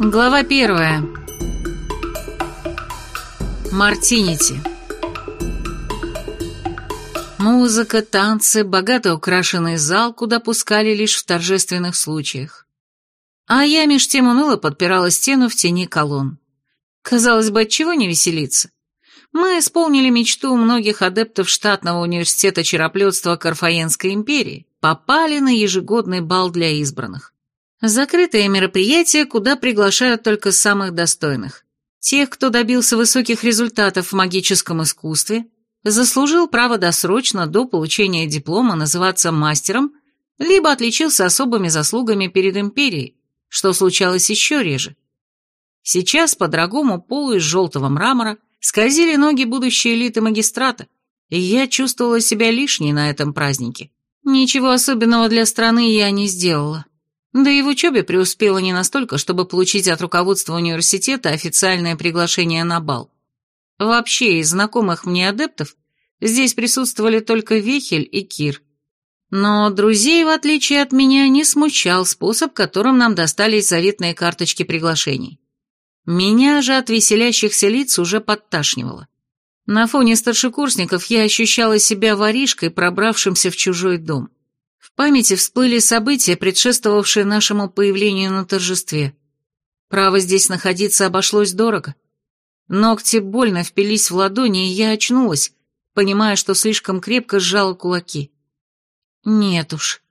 Глава первая. Мартинити. Музыка, танцы, богато украшенный зал, куда пускали лишь в торжественных случаях. А я меж тем уныло подпирала стену в тени колонн. Казалось бы, отчего не веселиться? Мы исполнили мечту многих адептов штатного университета чероплетства Карфаенской империи, попали на ежегодный бал для избранных. Закрытое мероприятие, куда приглашают только самых достойных. Тех, кто добился высоких результатов в магическом искусстве, заслужил право досрочно до получения диплома называться мастером, либо отличился особыми заслугами перед империей, что случалось еще реже. Сейчас по дорогому полу из желтого мрамора скользили ноги будущей элиты магистрата, и я чувствовала себя лишней на этом празднике. Ничего особенного для страны я не сделала. Да и в учебе преуспела не настолько, чтобы получить от руководства университета официальное приглашение на бал. Вообще, из знакомых мне адептов здесь присутствовали только Вехель и Кир. Но друзей, в отличие от меня, не смущал способ, которым нам достались заветные карточки приглашений. Меня же от веселящихся лиц уже подташнивало. На фоне старшекурсников я ощущала себя воришкой, пробравшимся в чужой дом. В памяти всплыли события, предшествовавшие нашему появлению на торжестве. Право здесь находиться обошлось дорого. Ногти больно впились в ладони, и я очнулась, понимая, что слишком крепко сжала кулаки. Нет уж,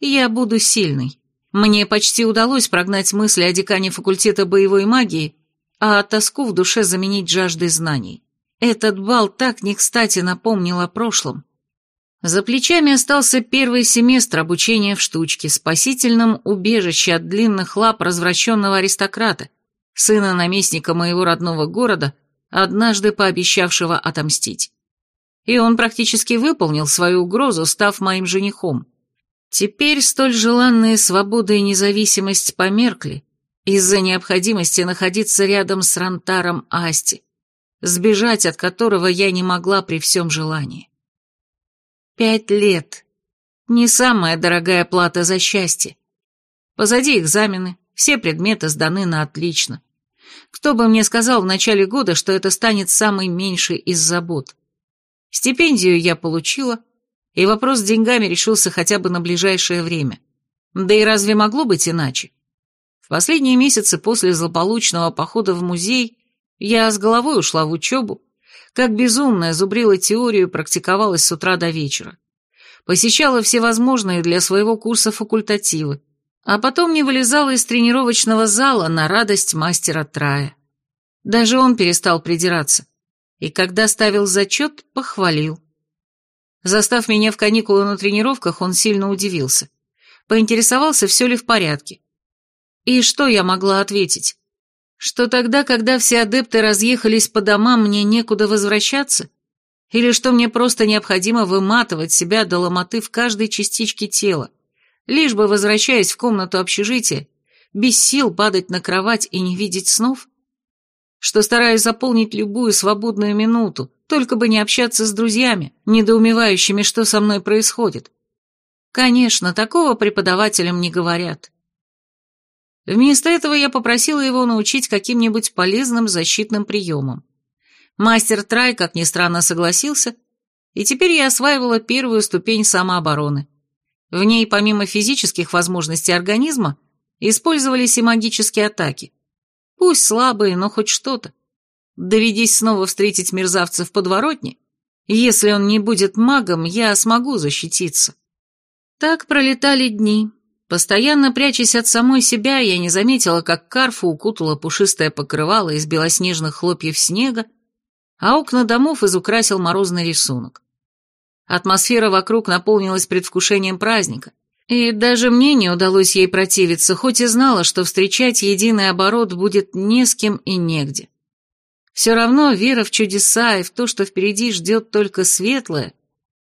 я буду сильной. Мне почти удалось прогнать мысли о декане факультета боевой магии, а тоску в душе заменить жаждой знаний. Этот бал так не кстати напомнил о прошлом. За плечами остался первый семестр обучения в штучке, спасительном убежище от длинных лап развращенного аристократа, сына наместника моего родного города, однажды пообещавшего отомстить. И он практически выполнил свою угрозу, став моим женихом. Теперь столь желанные свобода и независимость померкли из-за необходимости находиться рядом с Рантаром Асти, сбежать от которого я не могла при всем желании. Пять лет. Не самая дорогая плата за счастье. Позади экзамены, все предметы сданы на отлично. Кто бы мне сказал в начале года, что это станет самой меньшей из забот. Стипендию я получила, и вопрос с деньгами решился хотя бы на ближайшее время. Да и разве могло быть иначе? В последние месяцы после злополучного похода в музей я с головой ушла в учебу, как безумная зубрила теорию и практиковалась с утра до вечера. Посещала всевозможные для своего курса факультативы, а потом не вылезала из тренировочного зала на радость мастера Трая. Даже он перестал придираться, и когда ставил зачет, похвалил. Застав меня в каникулы на тренировках, он сильно удивился. Поинтересовался, все ли в порядке. И что я могла ответить? Что тогда, когда все адепты разъехались по домам, мне некуда возвращаться? Или что мне просто необходимо выматывать себя до ломоты в каждой частичке тела, лишь бы, возвращаясь в комнату общежития, без сил падать на кровать и не видеть снов? Что стараюсь заполнить любую свободную минуту, только бы не общаться с друзьями, недоумевающими, что со мной происходит. Конечно, такого преподавателям не говорят. Вместо этого я попросила его научить каким-нибудь полезным защитным приемам. Мастер Трай, как ни странно, согласился, и теперь я осваивала первую ступень самообороны. В ней, помимо физических возможностей организма, использовались и магические атаки. Пусть слабые, но хоть что-то. Доведись снова встретить мерзавца в подворотне, если он не будет магом, я смогу защититься. Так пролетали дни, Постоянно прячась от самой себя, я не заметила, как Карфу укутала пушистое покрывало из белоснежных хлопьев снега, а окна домов изукрасил морозный рисунок. Атмосфера вокруг наполнилась предвкушением праздника, и даже мне не удалось ей противиться, хоть и знала, что встречать единый оборот будет не с кем и негде. Все равно вера в чудеса и в то, что впереди ждет только светлое,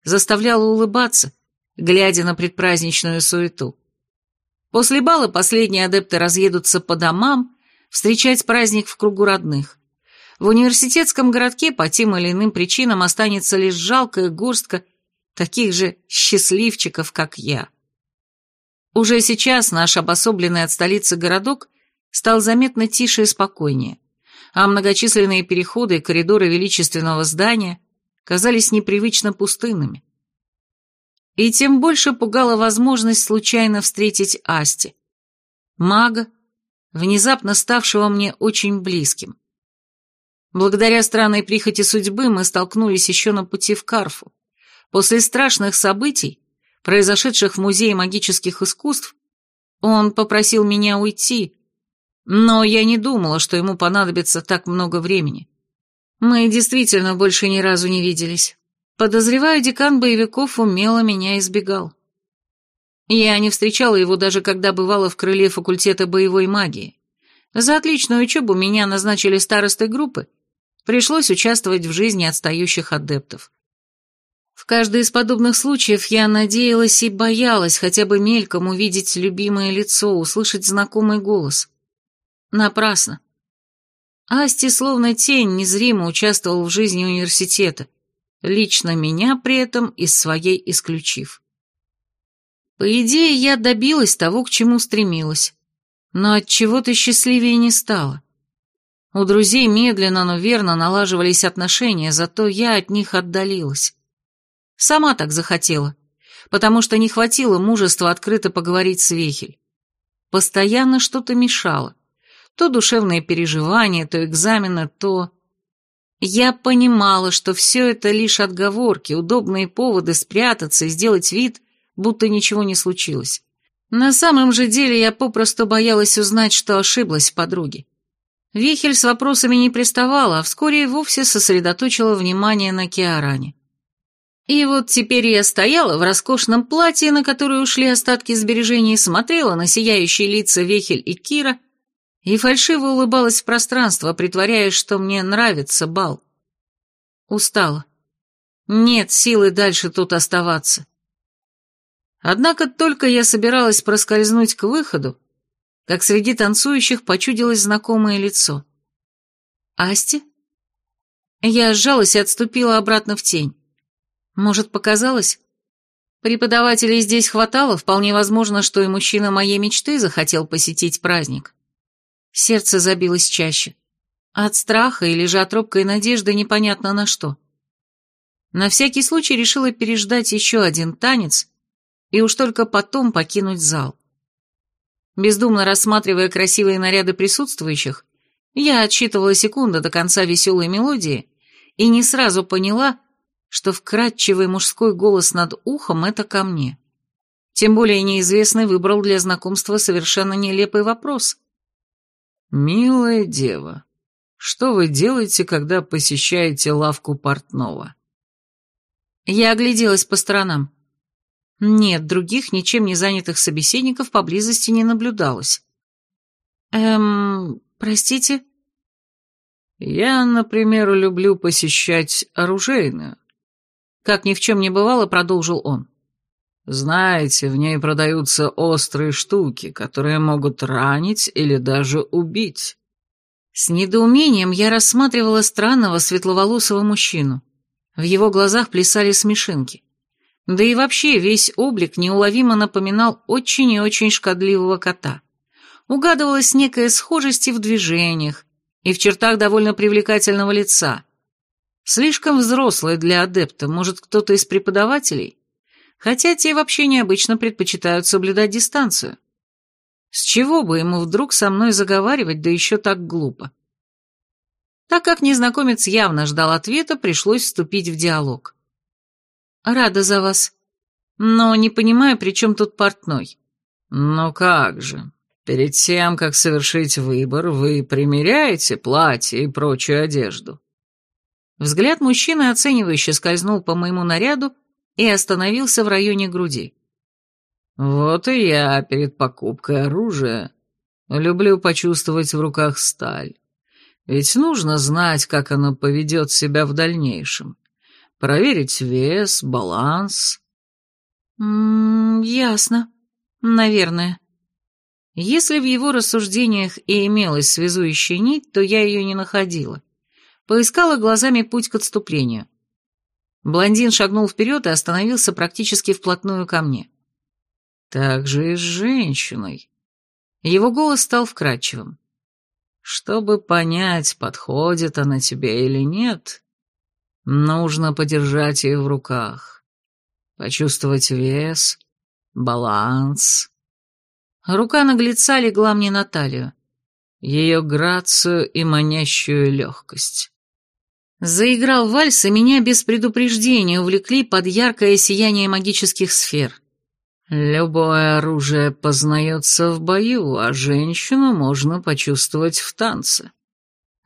заставляла улыбаться, глядя на предпраздничную суету. После бала последние адепты разъедутся по домам, встречать праздник в кругу родных. В университетском городке по тем или иным причинам останется лишь жалкая горстка таких же счастливчиков, как я. Уже сейчас наш обособленный от столицы городок стал заметно тише и спокойнее, а многочисленные переходы и коридоры величественного здания казались непривычно пустынными. И тем больше пугала возможность случайно встретить Асти, мага, внезапно ставшего мне очень близким. Благодаря странной прихоти судьбы мы столкнулись еще на пути в Карфу. После страшных событий, произошедших в Музее магических искусств, он попросил меня уйти, но я не думала, что ему понадобится так много времени. Мы действительно больше ни разу не виделись. Подозреваю, декан боевиков умело меня избегал. Я не встречала его даже когда бывала в крыле факультета боевой магии. За отличную учебу меня назначили старостой группы, пришлось участвовать в жизни отстающих адептов. В каждый из подобных случаев я надеялась и боялась хотя бы мельком увидеть любимое лицо, услышать знакомый голос. Напрасно. Асти, словно тень, незримо участвовал в жизни университета, лично меня при этом из своей исключив. По идее, я добилась того, к чему стремилась, но от чего то счастливее не стало. У друзей медленно, но верно налаживались отношения, зато я от них отдалилась. Сама так захотела, потому что не хватило мужества открыто поговорить с Вехель. Постоянно что-то мешало. То душевные переживания, то экзамены, то... Я понимала, что все это лишь отговорки, удобные поводы спрятаться и сделать вид, будто ничего не случилось. На самом же деле я попросту боялась узнать, что ошиблась в подруге. Вихель с вопросами не приставала, а вскоре и вовсе сосредоточила внимание на Киаране. И вот теперь я стояла в роскошном платье, на которое ушли остатки сбережений, смотрела на сияющие лица Вехель и Кира и фальшиво улыбалась в пространство, притворяясь, что мне нравится бал. Устала. Нет силы дальше тут оставаться. Однако только я собиралась проскользнуть к выходу, как среди танцующих почудилось знакомое лицо. «Асти?» Я сжалась и отступила обратно в тень. Может, показалось? Преподавателей здесь хватало, вполне возможно, что и мужчина моей мечты захотел посетить праздник. Сердце забилось чаще. От страха или же от робкой надежды непонятно на что. На всякий случай решила переждать еще один танец и уж только потом покинуть зал. Бездумно рассматривая красивые наряды присутствующих, я отсчитывала секунды до конца веселой мелодии и не сразу поняла, что вкрадчивый мужской голос над ухом — это ко мне. Тем более неизвестный выбрал для знакомства совершенно нелепый вопрос. «Милая дева, что вы делаете, когда посещаете лавку портного?» Я огляделась по сторонам. Нет, других, ничем не занятых собеседников поблизости не наблюдалось. Эм, простите? Я, например, люблю посещать оружейную. Как ни в чем не бывало, продолжил он. Знаете, в ней продаются острые штуки, которые могут ранить или даже убить. С недоумением я рассматривала странного светловолосого мужчину. В его глазах плясали смешинки. Да и вообще весь облик неуловимо напоминал очень и очень шкодливого кота. Угадывалась некая схожесть и в движениях, и в чертах довольно привлекательного лица. Слишком взрослый для адепта, может, кто-то из преподавателей? Хотя те вообще необычно предпочитают соблюдать дистанцию. С чего бы ему вдруг со мной заговаривать, да еще так глупо? Так как незнакомец явно ждал ответа, пришлось вступить в диалог. Рада за вас. Но не понимаю, при чем тут портной. Ну как же. Перед тем, как совершить выбор, вы примеряете платье и прочую одежду. Взгляд мужчины оценивающе скользнул по моему наряду и остановился в районе груди. Вот и я перед покупкой оружия люблю почувствовать в руках сталь. Ведь нужно знать, как оно поведет себя в дальнейшем проверить вес, баланс. М ясно. Наверное. Если в его рассуждениях и имелась связующая нить, то я ее не находила. Поискала глазами путь к отступлению. Блондин шагнул вперед и остановился практически вплотную ко мне. Так же и с женщиной. Его голос стал вкрадчивым. Чтобы понять, подходит она тебе или нет, нужно подержать ее в руках, почувствовать вес, баланс. Рука наглеца легла мне на талию, ее грацию и манящую легкость. Заиграл вальс, и меня без предупреждения увлекли под яркое сияние магических сфер. Любое оружие познается в бою, а женщину можно почувствовать в танце.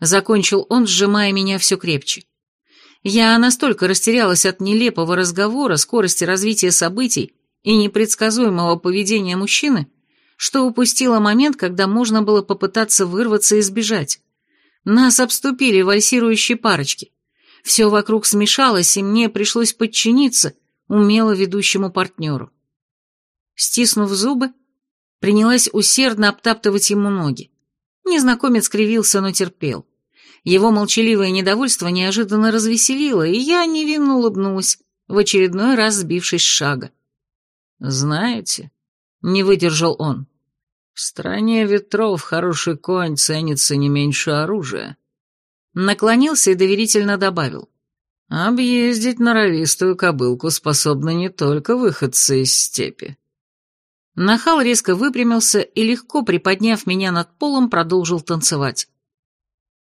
Закончил он, сжимая меня все крепче. Я настолько растерялась от нелепого разговора, скорости развития событий и непредсказуемого поведения мужчины, что упустила момент, когда можно было попытаться вырваться и сбежать. Нас обступили вальсирующие парочки. Все вокруг смешалось, и мне пришлось подчиниться умело ведущему партнеру. Стиснув зубы, принялась усердно обтаптывать ему ноги. Незнакомец кривился, но терпел. Его молчаливое недовольство неожиданно развеселило, и я невинно улыбнулась, в очередной раз сбившись с шага. «Знаете», — не выдержал он, в стране ветров хороший конь ценится не меньше оружия. Наклонился и доверительно добавил. Объездить норовистую кобылку способны не только выходцы из степи. Нахал резко выпрямился и, легко приподняв меня над полом, продолжил танцевать.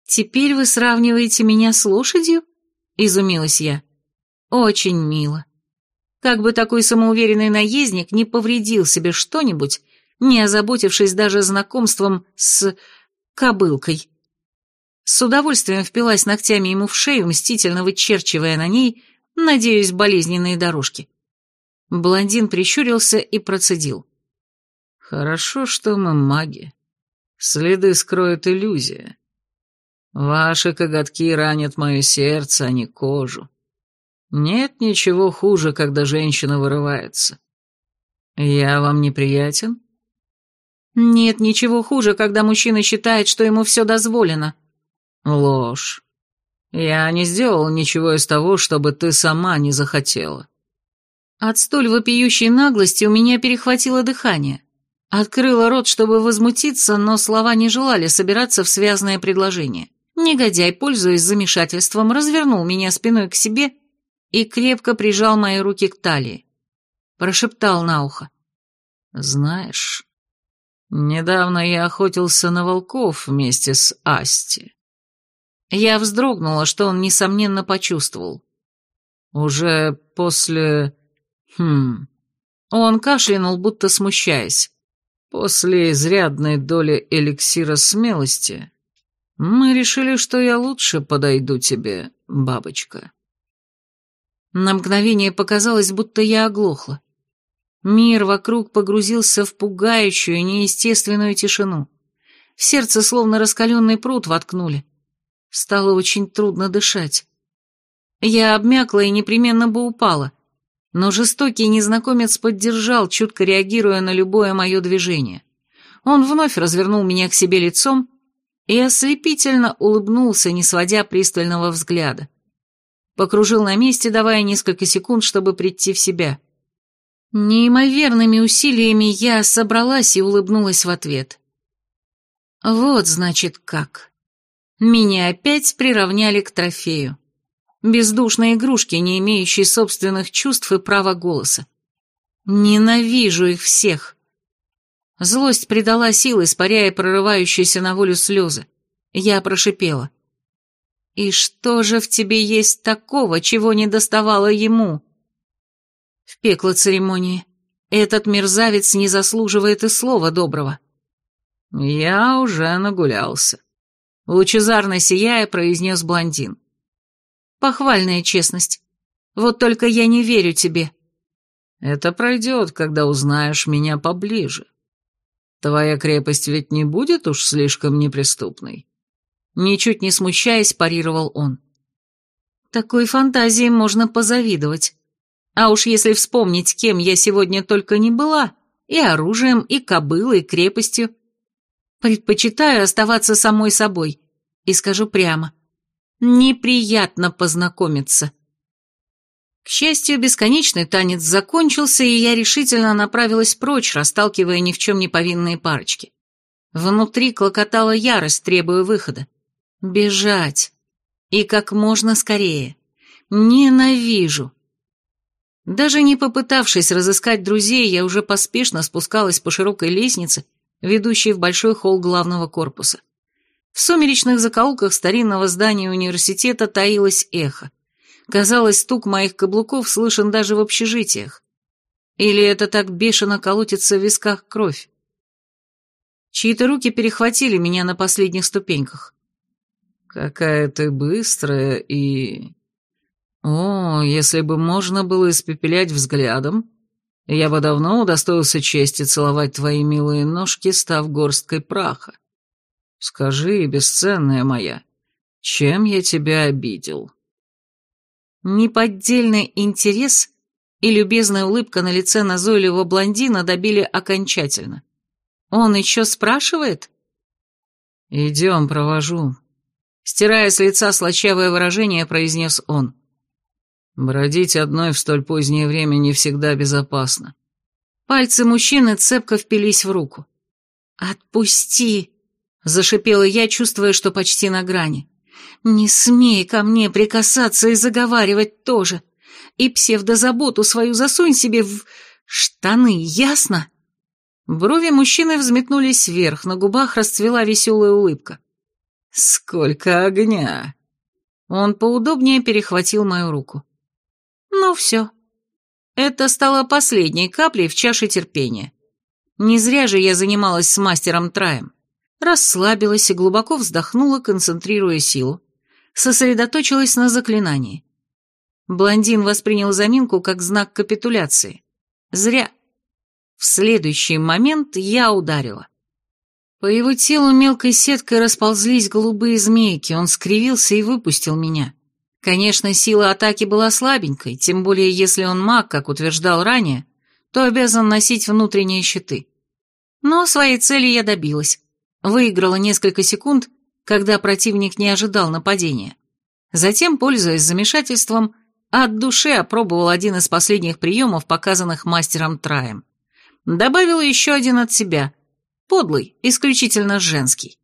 «Теперь вы сравниваете меня с лошадью?» — изумилась я. «Очень мило. Как бы такой самоуверенный наездник не повредил себе что-нибудь, не озаботившись даже знакомством с кобылкой. С удовольствием впилась ногтями ему в шею, мстительно вычерчивая на ней, надеюсь, болезненные дорожки. Блондин прищурился и процедил. «Хорошо, что мы маги. Следы скроет иллюзия. Ваши коготки ранят мое сердце, а не кожу. Нет ничего хуже, когда женщина вырывается. Я вам неприятен?» Нет ничего хуже, когда мужчина считает, что ему все дозволено. Ложь. Я не сделал ничего из того, чтобы ты сама не захотела. От столь вопиющей наглости у меня перехватило дыхание. Открыла рот, чтобы возмутиться, но слова не желали собираться в связное предложение. Негодяй, пользуясь замешательством, развернул меня спиной к себе и крепко прижал мои руки к талии. Прошептал на ухо. «Знаешь, Недавно я охотился на волков вместе с Асти. Я вздрогнула, что он, несомненно, почувствовал. Уже после... Хм... Он кашлянул, будто смущаясь. После изрядной доли эликсира смелости мы решили, что я лучше подойду тебе, бабочка. На мгновение показалось, будто я оглохла. Мир вокруг погрузился в пугающую, неестественную тишину. В сердце словно раскаленный пруд воткнули. Стало очень трудно дышать. Я обмякла и непременно бы упала, но жестокий незнакомец поддержал, чутко реагируя на любое мое движение. Он вновь развернул меня к себе лицом и ослепительно улыбнулся, не сводя пристального взгляда. Покружил на месте, давая несколько секунд, чтобы прийти в себя — Неимоверными усилиями я собралась и улыбнулась в ответ. Вот, значит, как. Меня опять приравняли к трофею. Бездушной игрушке, не имеющей собственных чувств и права голоса. Ненавижу их всех. Злость придала силы, испаряя прорывающиеся на волю слезы. Я прошипела. «И что же в тебе есть такого, чего не доставало ему?» В пекло церемонии. Этот мерзавец не заслуживает и слова доброго. Я уже нагулялся. Лучезарно сияя, произнес блондин. Похвальная честность. Вот только я не верю тебе. Это пройдет, когда узнаешь меня поближе. Твоя крепость ведь не будет уж слишком неприступной. Ничуть не смущаясь, парировал он. Такой фантазии можно позавидовать. А уж если вспомнить, кем я сегодня только не была, и оружием, и кобылой, и крепостью. Предпочитаю оставаться самой собой, и скажу прямо. Неприятно познакомиться. К счастью, бесконечный танец закончился, и я решительно направилась прочь, расталкивая ни в чем не повинные парочки. Внутри клокотала ярость, требуя выхода. Бежать. И как можно скорее. Ненавижу. Даже не попытавшись разыскать друзей, я уже поспешно спускалась по широкой лестнице, ведущей в большой холл главного корпуса. В сумеречных закоулках старинного здания университета таилось эхо. Казалось, стук моих каблуков слышен даже в общежитиях. Или это так бешено колотится в висках кровь? Чьи-то руки перехватили меня на последних ступеньках. «Какая ты быстрая и...» «О, если бы можно было испепелять взглядом, я бы давно удостоился чести целовать твои милые ножки, став горсткой праха. Скажи, бесценная моя, чем я тебя обидел?» Неподдельный интерес и любезная улыбка на лице назойливого блондина добили окончательно. Он еще спрашивает? «Идем, провожу», — стирая с лица слащавое выражение, произнес он. «Бродить одной в столь позднее время не всегда безопасно». Пальцы мужчины цепко впились в руку. «Отпусти!» — зашипела я, чувствуя, что почти на грани. «Не смей ко мне прикасаться и заговаривать тоже. И псевдозаботу свою засунь себе в штаны, ясно?» Брови мужчины взметнулись вверх, на губах расцвела веселая улыбка. «Сколько огня!» Он поудобнее перехватил мою руку. «Ну все. Это стало последней каплей в чаше терпения. Не зря же я занималась с мастером Траем. Расслабилась и глубоко вздохнула, концентрируя силу. Сосредоточилась на заклинании. Блондин воспринял заминку как знак капитуляции. Зря. В следующий момент я ударила. По его телу мелкой сеткой расползлись голубые змейки, он скривился и выпустил меня. Конечно, сила атаки была слабенькой, тем более если он маг, как утверждал ранее, то обязан носить внутренние щиты. Но своей цели я добилась. Выиграла несколько секунд, когда противник не ожидал нападения. Затем, пользуясь замешательством, от души опробовал один из последних приемов, показанных мастером Траем. Добавила еще один от себя. Подлый, исключительно женский.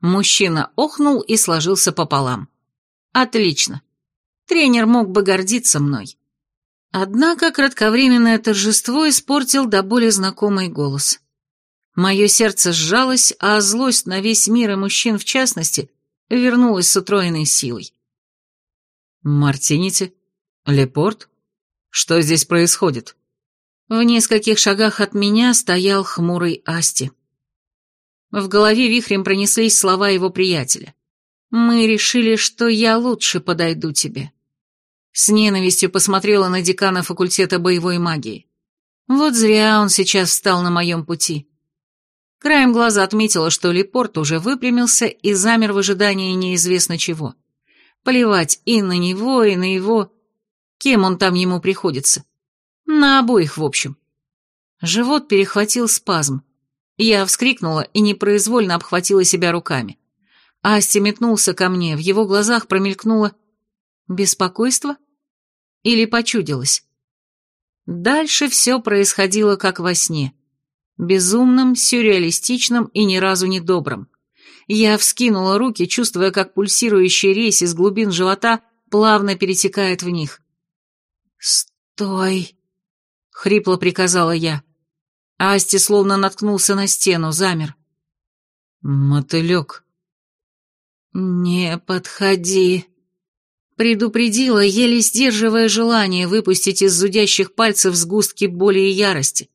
Мужчина охнул и сложился пополам. Отлично. Тренер мог бы гордиться мной. Однако кратковременное торжество испортил до боли знакомый голос. Мое сердце сжалось, а злость на весь мир и мужчин в частности вернулась с утроенной силой. «Мартинити? Лепорт? Что здесь происходит?» В нескольких шагах от меня стоял хмурый Асти. В голове вихрем пронеслись слова его приятеля. «Мы решили, что я лучше подойду тебе». С ненавистью посмотрела на декана факультета боевой магии. Вот зря он сейчас встал на моем пути. Краем глаза отметила, что Лепорт уже выпрямился и замер в ожидании неизвестно чего. Плевать и на него, и на его... Кем он там ему приходится? На обоих, в общем. Живот перехватил спазм. Я вскрикнула и непроизвольно обхватила себя руками. Асти метнулся ко мне, в его глазах промелькнуло беспокойство или почудилось. Дальше все происходило как во сне. Безумным, сюрреалистичным и ни разу не добрым. Я вскинула руки, чувствуя, как пульсирующий рейс из глубин живота плавно перетекает в них. «Стой!» — хрипло приказала я. Асти словно наткнулся на стену, замер. «Мотылек». «Не подходи», — предупредила, еле сдерживая желание выпустить из зудящих пальцев сгустки боли и ярости,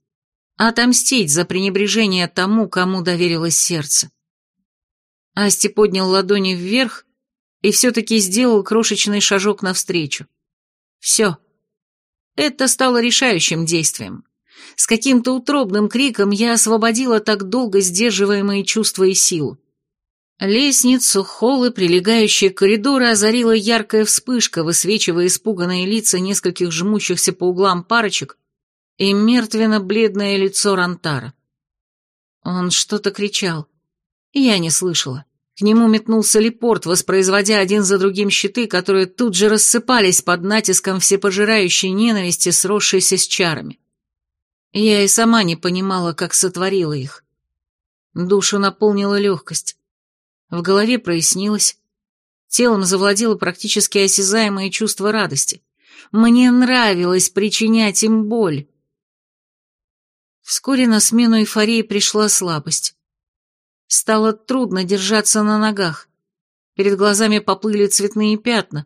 отомстить за пренебрежение тому, кому доверилось сердце. Асти поднял ладони вверх и все-таки сделал крошечный шажок навстречу. «Все». Это стало решающим действием. С каким-то утробным криком я освободила так долго сдерживаемые чувства и силу. Лестницу, холлы, прилегающие коридоры озарила яркая вспышка, высвечивая испуганные лица нескольких жмущихся по углам парочек и мертвенно-бледное лицо Рантара. Он что-то кричал. Я не слышала. К нему метнулся Лепорт, воспроизводя один за другим щиты, которые тут же рассыпались под натиском всепожирающей ненависти, сросшейся с чарами. Я и сама не понимала, как сотворила их. Душу наполнила легкость. В голове прояснилось. Телом завладело практически осязаемое чувство радости. Мне нравилось причинять им боль. Вскоре на смену эйфории пришла слабость. Стало трудно держаться на ногах. Перед глазами поплыли цветные пятна.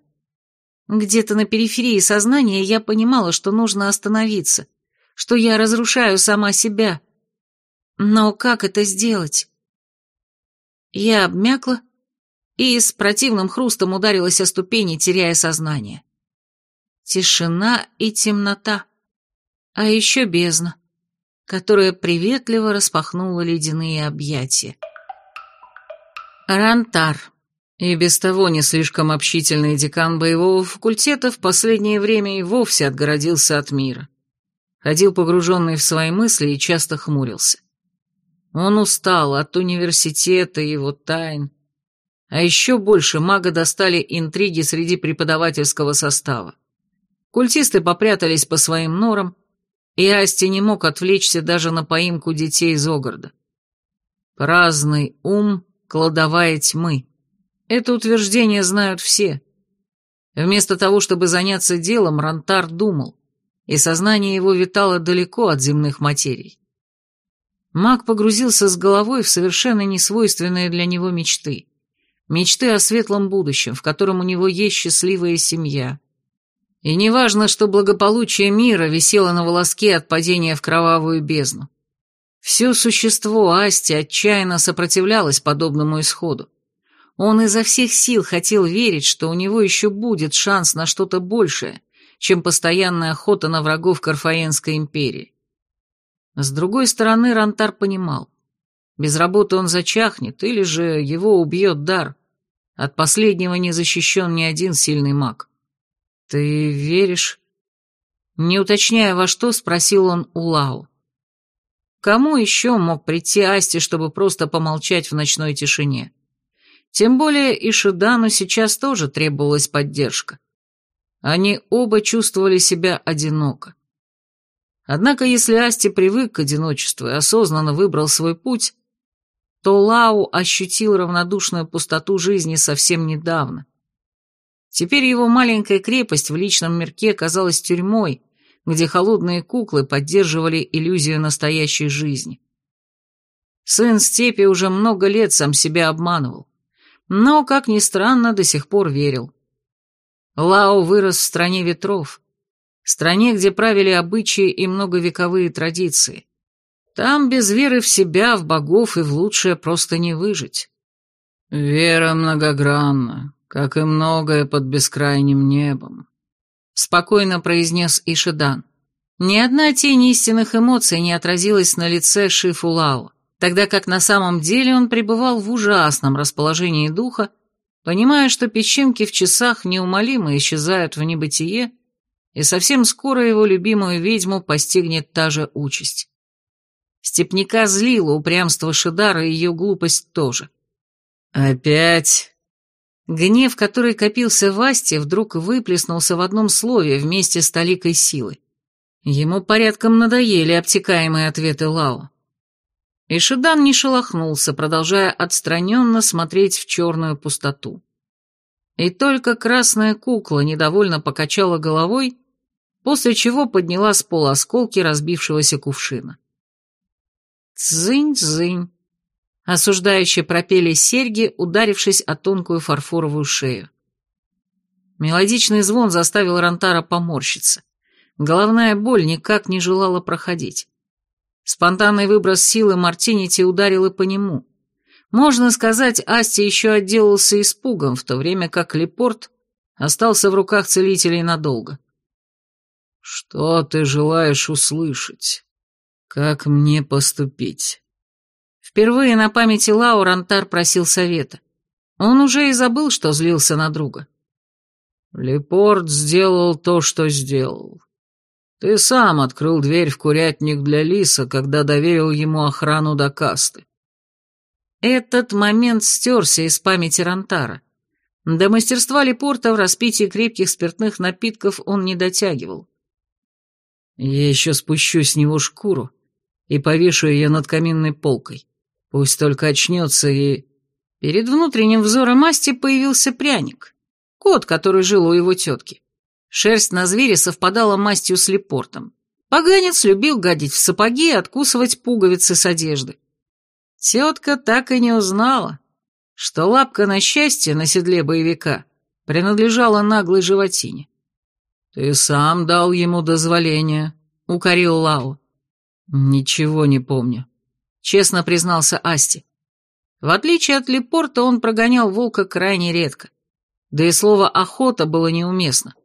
Где-то на периферии сознания я понимала, что нужно остановиться, что я разрушаю сама себя. Но как это сделать? Я обмякла и с противным хрустом ударилась о ступени, теряя сознание. Тишина и темнота, а еще бездна, которая приветливо распахнула ледяные объятия. Рантар. И без того не слишком общительный декан боевого факультета в последнее время и вовсе отгородился от мира. Ходил погруженный в свои мысли и часто хмурился. Он устал от университета и его тайн. А еще больше мага достали интриги среди преподавательского состава. Культисты попрятались по своим норам, и Асти не мог отвлечься даже на поимку детей из Огорода. Праздный ум, кладовая тьмы. Это утверждение знают все. Вместо того, чтобы заняться делом, Рантар думал, и сознание его витало далеко от земных материй. Маг погрузился с головой в совершенно несвойственные для него мечты. Мечты о светлом будущем, в котором у него есть счастливая семья. И неважно, что благополучие мира висело на волоске от падения в кровавую бездну. Все существо Асти отчаянно сопротивлялось подобному исходу. Он изо всех сил хотел верить, что у него еще будет шанс на что-то большее, чем постоянная охота на врагов Карфаенской империи. С другой стороны, Рантар понимал, без работы он зачахнет, или же его убьет дар. От последнего не защищен ни один сильный маг. «Ты веришь?» Не уточняя во что, спросил он у Лау. Кому еще мог прийти Асти, чтобы просто помолчать в ночной тишине? Тем более и Шидану сейчас тоже требовалась поддержка. Они оба чувствовали себя одиноко. Однако если Асти привык к одиночеству и осознанно выбрал свой путь, то Лау ощутил равнодушную пустоту жизни совсем недавно. Теперь его маленькая крепость в личном мирке казалась тюрьмой, где холодные куклы поддерживали иллюзию настоящей жизни. Сын Степи уже много лет сам себя обманывал но, как ни странно, до сих пор верил. Лао вырос в стране ветров, стране, где правили обычаи и многовековые традиции. Там без веры в себя, в богов и в лучшее просто не выжить. «Вера многогранна, как и многое под бескрайним небом», — спокойно произнес Ишидан. Ни одна тень истинных эмоций не отразилась на лице Шифу Лао тогда как на самом деле он пребывал в ужасном расположении духа, понимая, что песчинки в часах неумолимо исчезают в небытие, и совсем скоро его любимую ведьму постигнет та же участь. Степняка злило упрямство Шидара и ее глупость тоже. «Опять?» Гнев, который копился в Асте, вдруг выплеснулся в одном слове вместе с толикой силы. Ему порядком надоели обтекаемые ответы Лао. И Шидан не шелохнулся, продолжая отстраненно смотреть в черную пустоту. И только красная кукла недовольно покачала головой, после чего подняла с пола осколки разбившегося кувшина. «Цзынь-цзынь!» Осуждающе пропели серьги, ударившись о тонкую фарфоровую шею. Мелодичный звон заставил Рантара поморщиться. Головная боль никак не желала проходить. Спонтанный выброс силы Мартинити ударил и по нему. Можно сказать, Асти еще отделался испугом, в то время как Лепорт остался в руках целителей надолго. «Что ты желаешь услышать? Как мне поступить?» Впервые на памяти Лау Рантар просил совета. Он уже и забыл, что злился на друга. Лепорт сделал то, что сделал. Ты сам открыл дверь в курятник для Лиса, когда доверил ему охрану до касты. Этот момент стерся из памяти Рантара. До мастерства Лепорта в распитии крепких спиртных напитков он не дотягивал. Я еще спущу с него шкуру и повешу ее над каминной полкой. Пусть только очнется и... Перед внутренним взором Асти появился пряник. Кот, который жил у его тетки. Шерсть на звере совпадала мастью с лепортом. Поганец любил гадить в сапоги и откусывать пуговицы с одежды. Тетка так и не узнала, что лапка на счастье на седле боевика принадлежала наглой животине. «Ты сам дал ему дозволение», — укорил Лао. «Ничего не помню», — честно признался Асти. В отличие от Лепорта, он прогонял волка крайне редко. Да и слово «охота» было неуместно.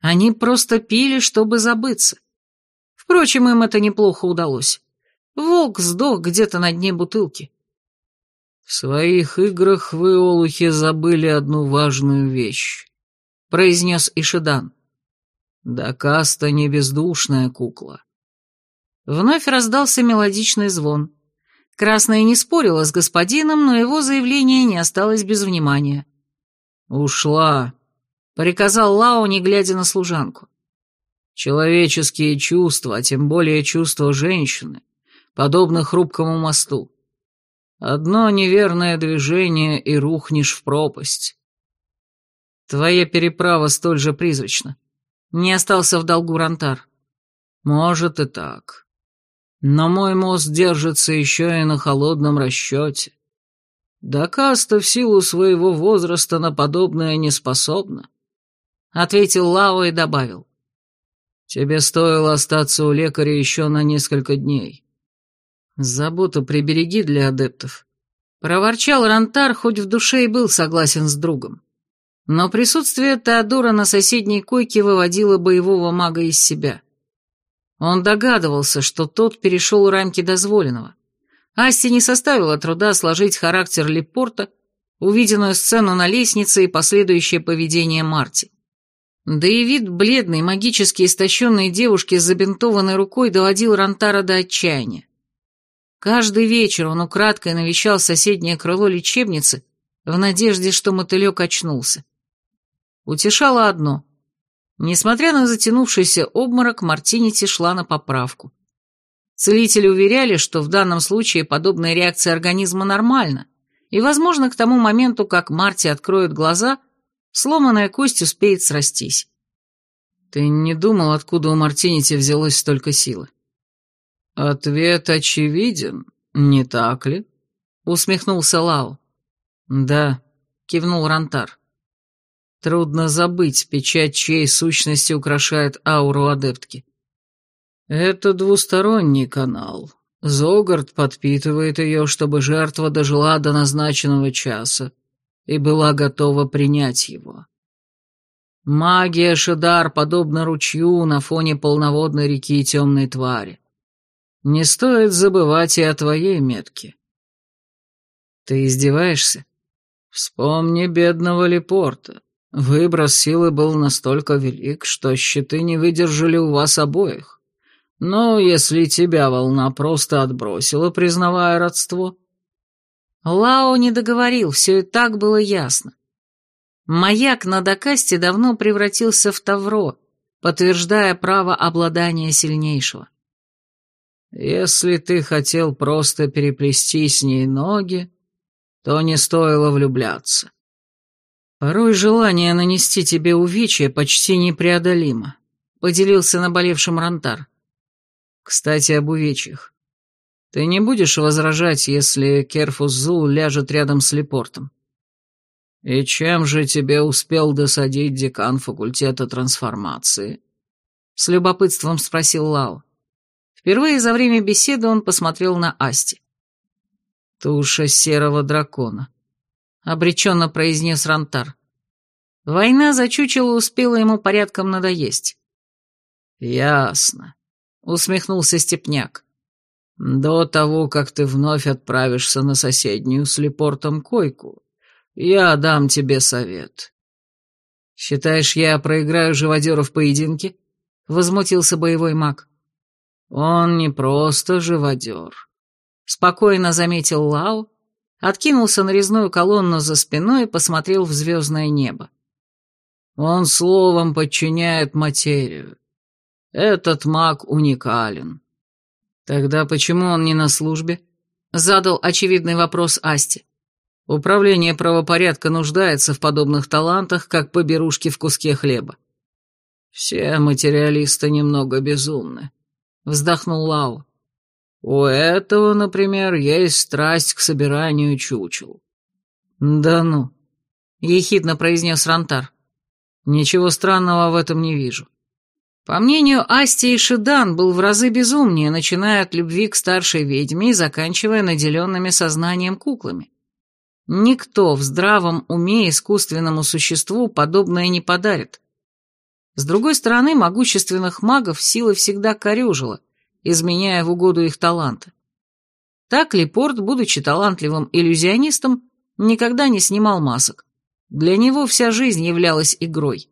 Они просто пили, чтобы забыться. Впрочем, им это неплохо удалось. Волк сдох где-то на дне бутылки. «В своих играх вы, олухи, забыли одну важную вещь», — произнес Ишидан. «Да Каста не бездушная кукла». Вновь раздался мелодичный звон. Красная не спорила с господином, но его заявление не осталось без внимания. «Ушла», — приказал Лао, не глядя на служанку. «Человеческие чувства, а тем более чувства женщины, подобно хрупкому мосту. Одно неверное движение, и рухнешь в пропасть. Твоя переправа столь же призрачна. Не остался в долгу Рантар. Может и так. Но мой мост держится еще и на холодном расчете. Да Каста в силу своего возраста на подобное не способна. Ответил Лао и добавил. Тебе стоило остаться у лекаря еще на несколько дней. Заботу прибереги для адептов. Проворчал Рантар, хоть в душе и был согласен с другом. Но присутствие Теодора на соседней койке выводило боевого мага из себя. Он догадывался, что тот перешел рамки дозволенного. Асти не составило труда сложить характер Лепорта, увиденную сцену на лестнице и последующее поведение Марти. Да и вид бледной, магически истощенной девушки с забинтованной рукой доводил Рантара до отчаяния. Каждый вечер он украдкой навещал соседнее крыло лечебницы в надежде, что мотылек очнулся. Утешало одно. Несмотря на затянувшийся обморок, Мартинити шла на поправку. Целители уверяли, что в данном случае подобная реакция организма нормальна, и, возможно, к тому моменту, как Марти откроет глаза, сломанная кость успеет срастись. Ты не думал, откуда у Мартинити взялось столько силы? «Ответ очевиден, не так ли?» — усмехнулся Лао. «Да», — кивнул Рантар. «Трудно забыть печать, чьей сущности украшает ауру адептки. Это двусторонний канал. Зогард подпитывает ее, чтобы жертва дожила до назначенного часа и была готова принять его. Магия Шидар подобна ручью на фоне полноводной реки темной твари. Не стоит забывать и о твоей метке. Ты издеваешься? Вспомни бедного Лепорта. Выброс силы был настолько велик, что щиты не выдержали у вас обоих. Но если тебя волна просто отбросила, признавая родство... Лао не договорил, все и так было ясно. Маяк на Дакасте давно превратился в Тавро, подтверждая право обладания сильнейшего. Если ты хотел просто переплести с ней ноги, то не стоило влюбляться. Порой желание нанести тебе увечья почти непреодолимо, поделился наболевшим Рантар. Кстати, об увечьях. Ты не будешь возражать, если Керфус Зул ляжет рядом с Лепортом? И чем же тебе успел досадить декан факультета трансформации? С любопытством спросил Лао. Впервые за время беседы он посмотрел на Асти. «Туша серого дракона», — обреченно произнес Рантар. Война за чучело успела ему порядком надоесть. «Ясно», — усмехнулся Степняк. «До того, как ты вновь отправишься на соседнюю с Лепортом койку, я дам тебе совет». «Считаешь, я проиграю живодера в поединке?» — возмутился боевой маг. «Он не просто живодер», — спокойно заметил Лао, откинулся на резную колонну за спиной и посмотрел в звездное небо. «Он словом подчиняет материю. Этот маг уникален». «Тогда почему он не на службе?» — задал очевидный вопрос Асти. «Управление правопорядка нуждается в подобных талантах, как поберушки в куске хлеба». «Все материалисты немного безумны», — вздохнул Лао. «У этого, например, есть страсть к собиранию чучел». «Да ну», — ехидно произнес Рантар. «Ничего странного в этом не вижу». По мнению Асти, и Шидан был в разы безумнее, начиная от любви к старшей ведьме и заканчивая наделенными сознанием куклами. Никто в здравом уме искусственному существу подобное не подарит. С другой стороны, могущественных магов сила всегда корежила, изменяя в угоду их таланта. Так Лепорт, будучи талантливым иллюзионистом, никогда не снимал масок. Для него вся жизнь являлась игрой.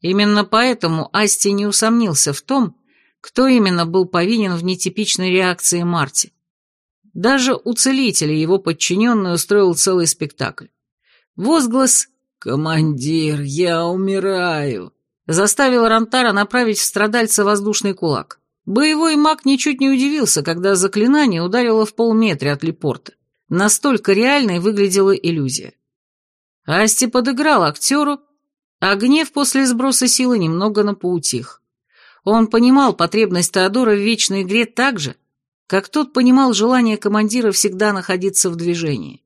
Именно поэтому Асти не усомнился в том, кто именно был повинен в нетипичной реакции Марти. Даже у целителя его подчиненный устроил целый спектакль. Возглас «Командир, я умираю!» заставил Рантара направить в страдальца воздушный кулак. Боевой маг ничуть не удивился, когда заклинание ударило в полметре от Лепорта. Настолько реальной выглядела иллюзия. Асти подыграл актеру, а гнев после сброса силы немного напоутих. Он понимал потребность Теодора в вечной игре так же, как тот понимал желание командира всегда находиться в движении.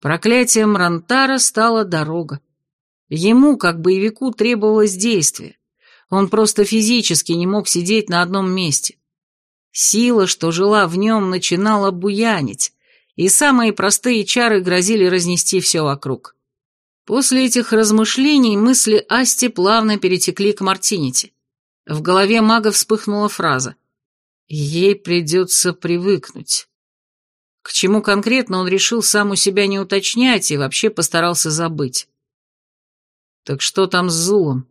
Проклятием Рантара стала дорога. Ему, как боевику, требовалось действие. Он просто физически не мог сидеть на одном месте. Сила, что жила в нем, начинала буянить, и самые простые чары грозили разнести все вокруг. После этих размышлений мысли Асти плавно перетекли к Мартинити. В голове мага вспыхнула фраза «Ей придется привыкнуть». К чему конкретно он решил сам у себя не уточнять и вообще постарался забыть. «Так что там с Зулом?»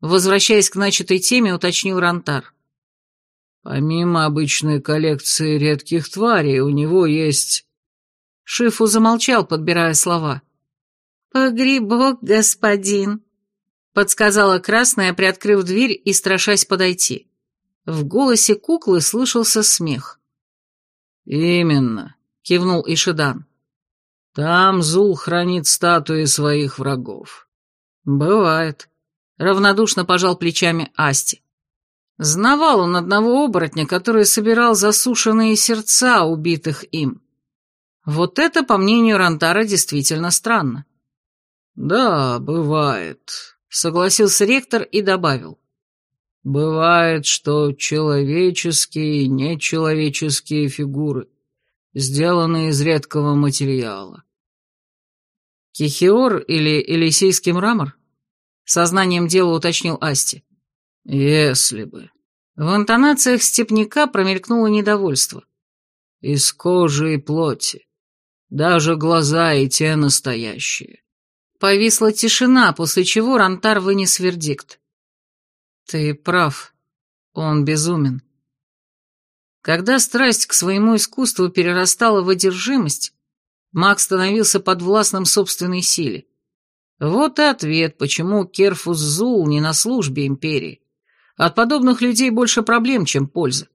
Возвращаясь к начатой теме, уточнил Рантар. «Помимо обычной коллекции редких тварей, у него есть...» Шифу замолчал, подбирая слова. «Погребок, господин», — подсказала красная, приоткрыв дверь и страшась подойти. В голосе куклы слышался смех. «Именно», — кивнул Ишидан. «Там Зул хранит статуи своих врагов». «Бывает», — равнодушно пожал плечами Асти. Знавал он одного оборотня, который собирал засушенные сердца убитых им. Вот это, по мнению Рантара, действительно странно. «Да, бывает», — согласился ректор и добавил. «Бывает, что человеческие и нечеловеческие фигуры сделаны из редкого материала». «Кихиор или Елисейский мрамор?» — сознанием дела уточнил Асти. «Если бы». В интонациях степняка промелькнуло недовольство. «Из кожи и плоти. Даже глаза и те настоящие. Повисла тишина, после чего Рантар вынес вердикт. «Ты прав. Он безумен». Когда страсть к своему искусству перерастала в одержимость, маг становился подвластным собственной силе. Вот и ответ, почему Керфус Зул не на службе империи. От подобных людей больше проблем, чем пользы.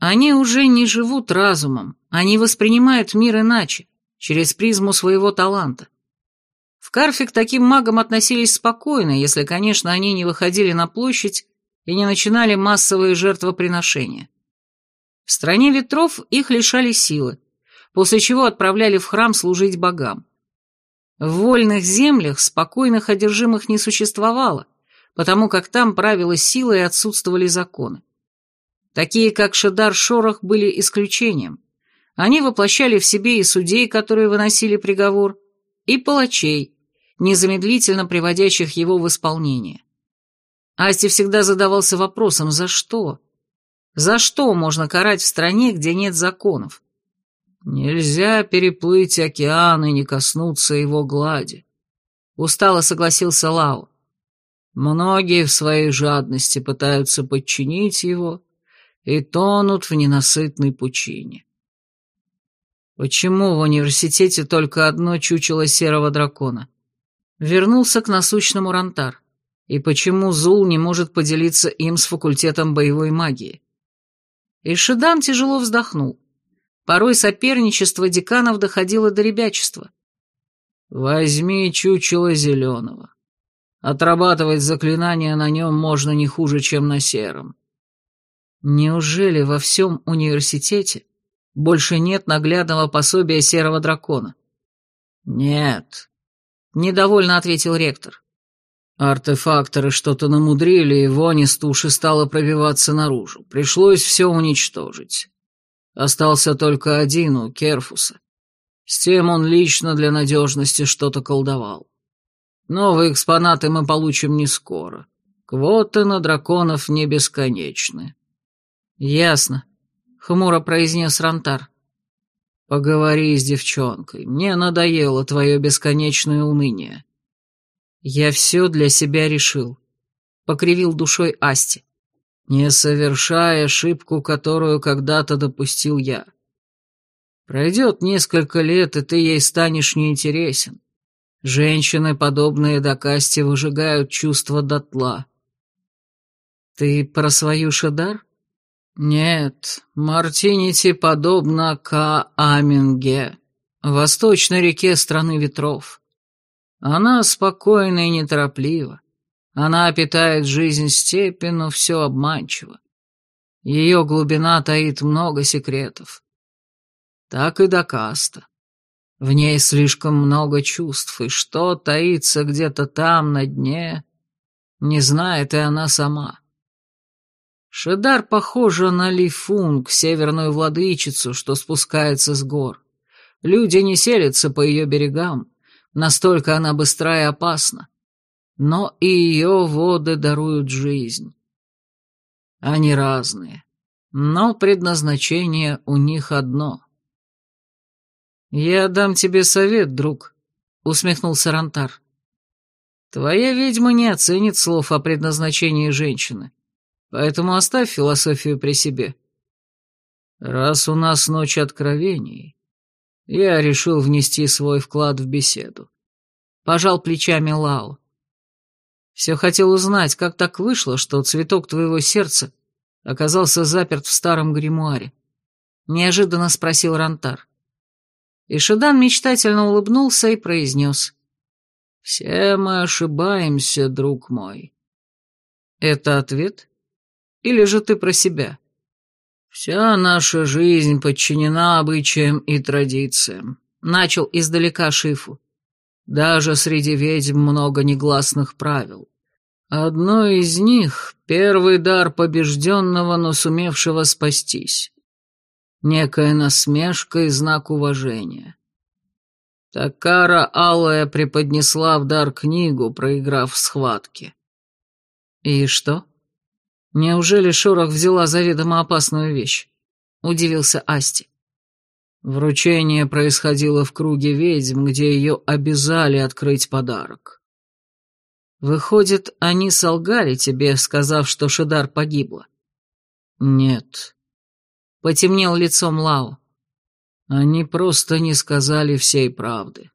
Они уже не живут разумом, они воспринимают мир иначе, через призму своего таланта. В Карфе к таким магам относились спокойно, если, конечно, они не выходили на площадь и не начинали массовые жертвоприношения. В стране ветров их лишали силы, после чего отправляли в храм служить богам. В вольных землях спокойных одержимых не существовало, потому как там правила сила и отсутствовали законы. Такие, как Шедар Шорох, были исключением. Они воплощали в себе и судей, которые выносили приговор, и палачей, незамедлительно приводящих его в исполнение. Асти всегда задавался вопросом, за что? За что можно карать в стране, где нет законов? Нельзя переплыть океан и не коснуться его глади. Устало согласился Лао. Многие в своей жадности пытаются подчинить его и тонут в ненасытной пучине. Почему в университете только одно чучело серого дракона? Вернулся к насущному Рантар. И почему Зул не может поделиться им с факультетом боевой магии? Ишидан тяжело вздохнул. Порой соперничество деканов доходило до ребячества. «Возьми чучело зеленого. Отрабатывать заклинания на нем можно не хуже, чем на сером». Неужели во всем университете больше нет наглядного пособия серого дракона? Нет, недовольно ответил ректор. Артефакторы что-то намудрили, и вонь из туши стала пробиваться наружу. Пришлось все уничтожить. Остался только один у Керфуса. С тем он лично для надежности что-то колдовал. Новые экспонаты мы получим не скоро. Квоты на драконов не бесконечны. Ясно, хмуро произнес Рантар. Поговори с девчонкой. Мне надоело твое бесконечное уныние. Я все для себя решил. Покривил душой Асти. Не совершай ошибку, которую когда-то допустил я. Пройдет несколько лет, и ты ей станешь неинтересен. Женщины, подобные Дакасте, выжигают чувства дотла. Ты про свою Шадар? Нет, Мартинити подобно Ка-Аминге, восточной реке страны ветров. Она спокойна и нетороплива. Она питает жизнь степи, но все обманчиво. Ее глубина таит много секретов. Так и до Каста. В ней слишком много чувств, и что таится где-то там, на дне, не знает и она сама. Шедар похожа на Лифунг, северную владычицу, что спускается с гор. Люди не селятся по ее берегам, настолько она быстра и опасна. Но и ее воды даруют жизнь. Они разные, но предназначение у них одно. «Я дам тебе совет, друг», — усмехнулся Рантар. «Твоя ведьма не оценит слов о предназначении женщины, поэтому оставь философию при себе». «Раз у нас ночь откровений, я решил внести свой вклад в беседу. Пожал плечами Лао. Все хотел узнать, как так вышло, что цветок твоего сердца оказался заперт в старом гримуаре. Неожиданно спросил Рантар. И мечтательно улыбнулся и произнес. «Все мы ошибаемся, друг мой». «Это ответ? Или же ты про себя?» «Вся наша жизнь подчинена обычаям и традициям», — начал издалека Шифу. «Даже среди ведьм много негласных правил. Одно из них — первый дар побежденного, но сумевшего спастись. Некая насмешка и знак уважения. Такара Алая преподнесла в дар книгу, проиграв в схватке». «И что?» Неужели Шорох взяла заведомо опасную вещь? Удивился Асти. Вручение происходило в круге ведьм, где ее обязали открыть подарок. Выходит, они солгали тебе, сказав, что Шидар погибла? Нет. Потемнел лицом Лао. Они просто не сказали всей правды.